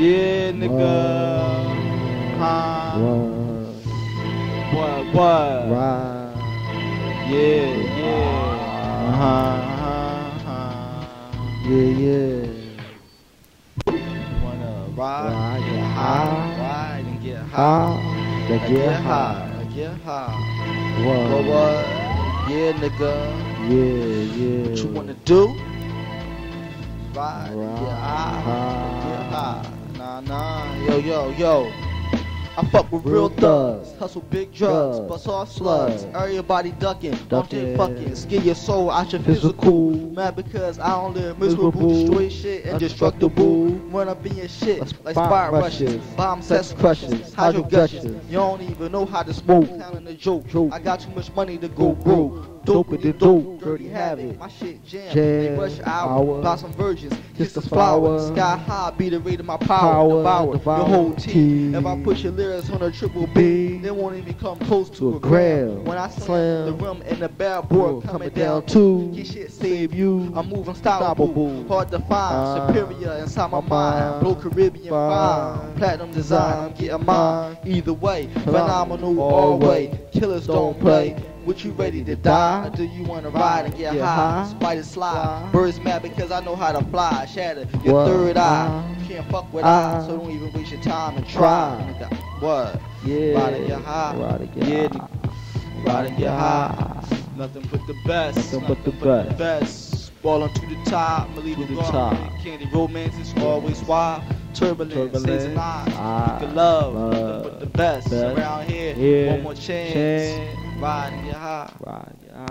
Yeah, nigga. Huh? What? What? Ride. Yeah, yeah. Uh huh. Uh huh. Yeah, yeah. Wanna ride? Ride, get Ride, high. ride and get high. Get, get high. Get high. What? What? What? Yeah, nigga. Yeah, yeah. What you wanna do? Ride, Ride, get get high. Nah, nah, yo, yo, yo. I fuck with real Real thugs, thugs. hustle big drugs, Drugs. bust off slugs. Slugs. Everybody ducking, dumping, Ducking. fucking, skin your soul out your Physical. physical. Mad because I don't live miserable, Miserable. destroy shit and destructible. Indestructible. Run up in your shit Like like spot rushes, rushes, bomb sex crushes, hydro gushes. You don't even know how to smoke, counting a joke. Joke. I got too much money to go Go broke. Dope with the dope, dirty habit. My shit jam, Jam. they rush hour, Hour. buy some virgins, the the flower, sky high, be the rate of my power, Power, devour, devour. your whole team. If I push your lyrics on a triple B, they won't even come close to, To a a gram. When I slam, the rim and the bad boy coming down too. Your shit save you. I'm moving Unstoppable. hard to find, superior inside my mind. Blow Caribbean Fine. fine, platinum design, I'm getting mine. Either way, phenomenal All all way. way. Killers don't play. What you ready to die? Or do you wanna ride and get Get high? high. Spider slide. Fly. Birds mad because I know how to fly. Shatter your What? third eye. Uh, You can't fuck with uh, I, so don't even waste your time and try. try. Nigga, What? Yeah. Ride and get high. Ride and get Yeah, high. Ride and get high. Nothing but the best. Nothing but the the best. Ballin' to the top, Malik To the Garland, top. Candy romance is always wild. Turbulence, Turbulence. stays alive. Ah, love, love. nothing but the best. Best. Around here, One more chance. Chance. Ride and high. Ride, yeah.